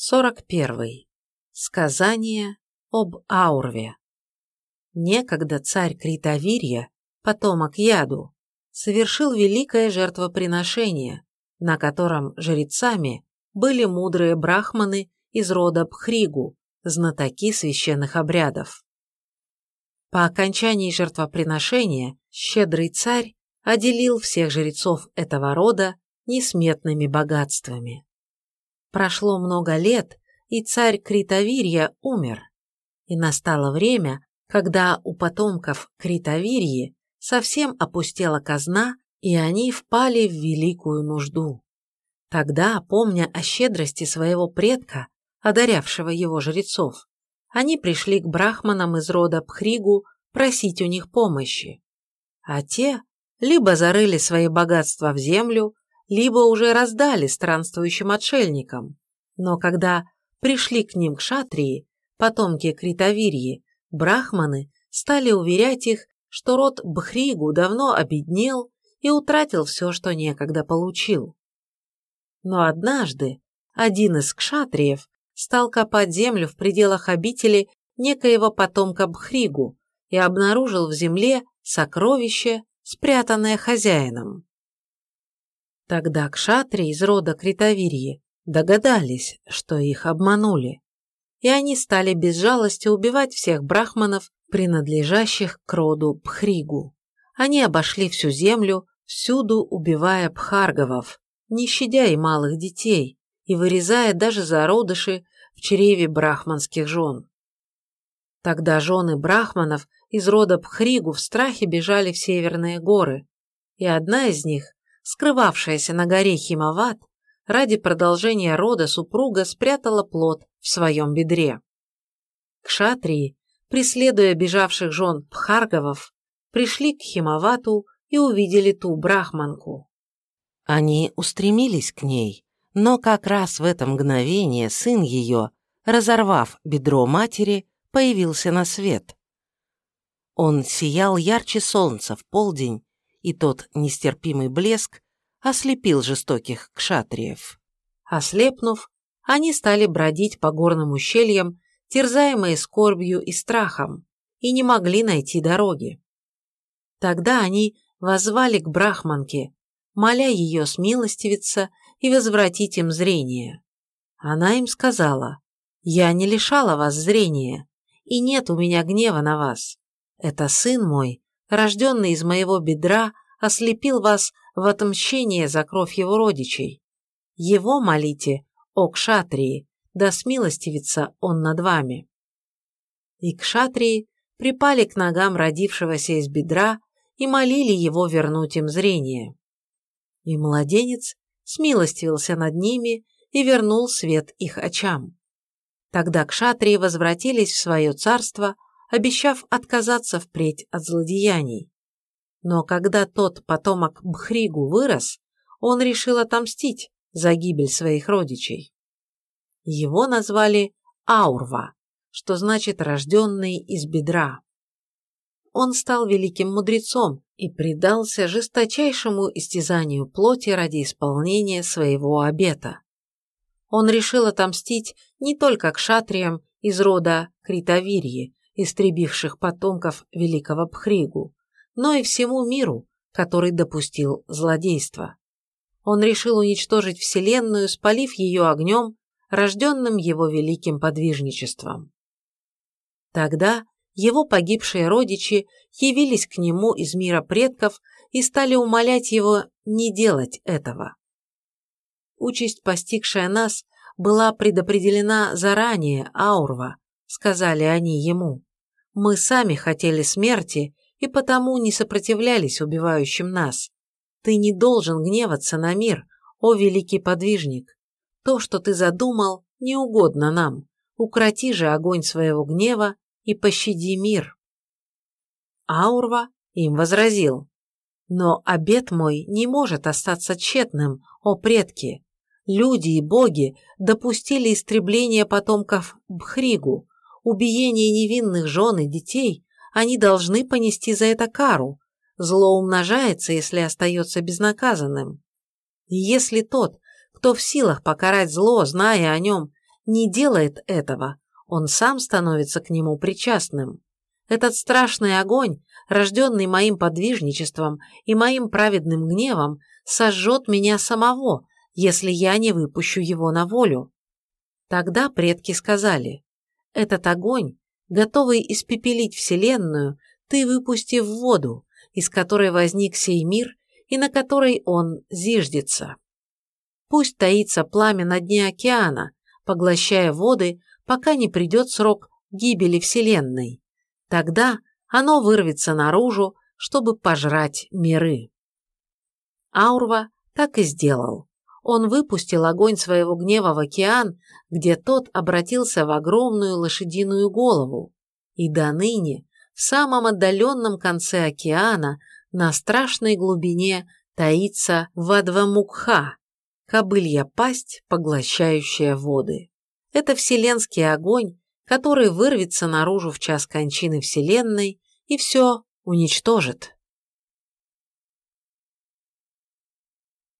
41. Сказание об Аурве. Некогда царь Критавирья, потомок Яду, совершил великое жертвоприношение, на котором жрецами были мудрые брахманы из рода Пхригу, знатоки священных обрядов. По окончании жертвоприношения щедрый царь отделил всех жрецов этого рода несметными богатствами. Прошло много лет, и царь Критовирья умер. И настало время, когда у потомков Критовирьи совсем опустела казна, и они впали в великую нужду. Тогда, помня о щедрости своего предка, одарявшего его жрецов, они пришли к брахманам из рода Пхригу просить у них помощи. А те либо зарыли свои богатства в землю, либо уже раздали странствующим отшельникам. Но когда пришли к ним кшатрии, потомки Критовирьи, брахманы стали уверять их, что род Бхригу давно обеднел и утратил все, что некогда получил. Но однажды один из кшатриев стал копать землю в пределах обители некоего потомка Бхригу и обнаружил в земле сокровище, спрятанное хозяином. Тогда кшатри из рода Критовирьи догадались, что их обманули, и они стали без жалости убивать всех брахманов, принадлежащих к роду Пхригу. Они обошли всю землю, всюду убивая пхарговов, не щадя и малых детей, и вырезая даже зародыши в чреве брахманских жен. Тогда жены брахманов из рода Пхригу в страхе бежали в северные горы, и одна из них скрывавшаяся на горе Химават, ради продолжения рода супруга спрятала плод в своем бедре. Кшатрии, преследуя бежавших жен Пхарговов, пришли к Химавату и увидели ту брахманку. Они устремились к ней, но как раз в это мгновение сын ее, разорвав бедро матери, появился на свет. Он сиял ярче солнца в полдень и тот нестерпимый блеск ослепил жестоких кшатриев. Ослепнув, они стали бродить по горным ущельям, терзаемые скорбью и страхом, и не могли найти дороги. Тогда они возвали к Брахманке, моля ее смилостивиться и возвратить им зрение. Она им сказала, «Я не лишала вас зрения, и нет у меня гнева на вас. Это сын мой, рожденный из моего бедра, ослепил вас в отмщение за кровь его родичей. Его молите, о кшатрии, да смилостивится он над вами. И кшатрии припали к ногам родившегося из бедра и молили его вернуть им зрение. И младенец смилостивился над ними и вернул свет их очам. Тогда кшатрии возвратились в свое царство, обещав отказаться впредь от злодеяний. Но когда тот потомок Бхригу вырос, он решил отомстить за гибель своих родичей. Его назвали Аурва, что значит «рожденный из бедра». Он стал великим мудрецом и предался жесточайшему истязанию плоти ради исполнения своего обета. Он решил отомстить не только к шатриям из рода Критавирьи, истребивших потомков великого Пхригу, но и всему миру, который допустил злодейство. Он решил уничтожить Вселенную, спалив ее огнем, рожденным его великим подвижничеством. Тогда его погибшие родичи явились к нему из мира предков и стали умолять его не делать этого. Участь, постигшая нас, была предопределена заранее, Аурва, сказали они ему. Мы сами хотели смерти и потому не сопротивлялись убивающим нас. Ты не должен гневаться на мир, о великий подвижник. То, что ты задумал, не угодно нам. Укроти же огонь своего гнева и пощади мир. Аурва им возразил. Но обет мой не может остаться тщетным, о предки. Люди и боги допустили истребление потомков Бхригу, убиение невинных жен и детей, они должны понести за это кару. Зло умножается, если остается безнаказанным. И если тот, кто в силах покарать зло, зная о нем, не делает этого, он сам становится к нему причастным. Этот страшный огонь, рожденный моим подвижничеством и моим праведным гневом, сожжет меня самого, если я не выпущу его на волю. Тогда предки сказали, этот огонь, готовый испепелить Вселенную, ты выпусти в воду, из которой возник сей мир и на которой он зиждется. Пусть таится пламя на дне океана, поглощая воды, пока не придет срок гибели Вселенной. Тогда оно вырвется наружу, чтобы пожрать миры. Аурва так и сделал. Он выпустил огонь своего гнева в океан, где тот обратился в огромную лошадиную голову. И до ныне, в самом отдаленном конце океана, на страшной глубине, таится Вадвамукха, кобылья пасть, поглощающая воды. Это вселенский огонь, который вырвется наружу в час кончины Вселенной и все уничтожит.